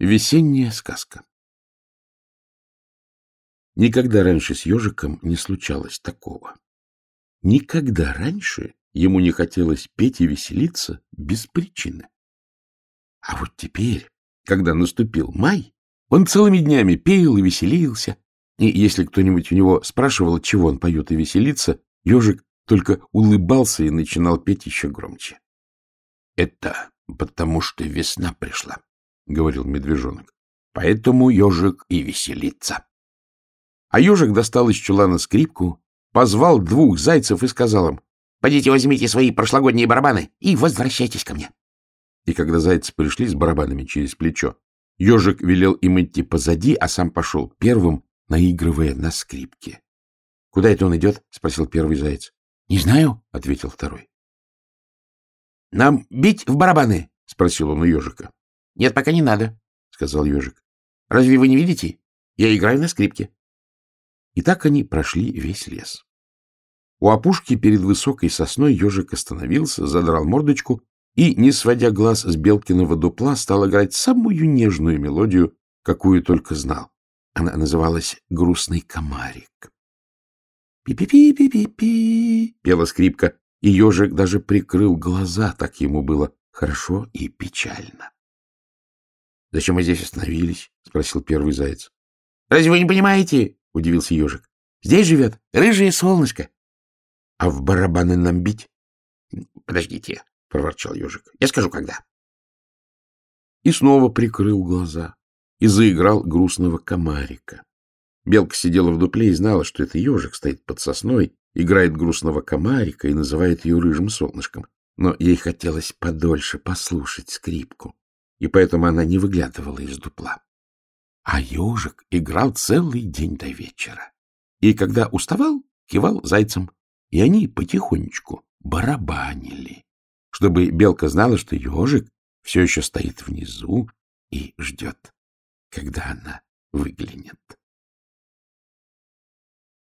Весенняя сказка Никогда раньше с ежиком не случалось такого. Никогда раньше ему не хотелось петь и веселиться без причины. А вот теперь, когда наступил май, он целыми днями пел и веселился, и если кто-нибудь у него спрашивал, чего он поет и веселится, ежик только улыбался и начинал петь еще громче. — Это потому что весна пришла, — говорил медвежонок. — Поэтому ежик и веселится. А ежик достал из чулана скрипку, позвал двух зайцев и сказал им, «Пойдите возьмите свои прошлогодние барабаны и возвращайтесь ко мне». И когда зайцы пришли с барабанами через плечо, ежик велел им идти позади, а сам пошел первым, наигрывая на скрипке. — Куда это он идет? — спросил первый заяц. — Не знаю, — ответил второй. — Нам бить в барабаны? — спросил он у ежика. — Нет, пока не надо, — сказал ежик. — Разве вы не видите? Я играю на скрипке. И так они прошли весь лес. У опушки перед высокой сосной ежик остановился, задрал мордочку и, не сводя глаз с Белкиного дупла, стал играть самую нежную мелодию, какую только знал. Она называлась «Грустный комарик». «Пи-пи-пи-пи-пи-пи», — пела скрипка, и ежик даже прикрыл глаза, так ему было хорошо и печально. — Зачем мы здесь остановились? — спросил первый заяц. — Разве вы не понимаете? — удивился ежик. — Здесь живет рыжее солнышко. — А в барабаны нам бить? — Подождите, — проворчал ежик. — Я скажу, когда. И снова прикрыл глаза и заиграл грустного комарика. Белка сидела в дупле и знала, что это ежик стоит под сосной, играет грустного комарика и называет ее рыжим солнышком. Но ей хотелось подольше послушать скрипку, и поэтому она не выглядывала из дупла. А ежик играл целый день до вечера. И когда уставал, кивал зайцем, и они потихонечку барабанили, чтобы белка знала, что ежик все еще стоит внизу и ждет, когда она выглянет.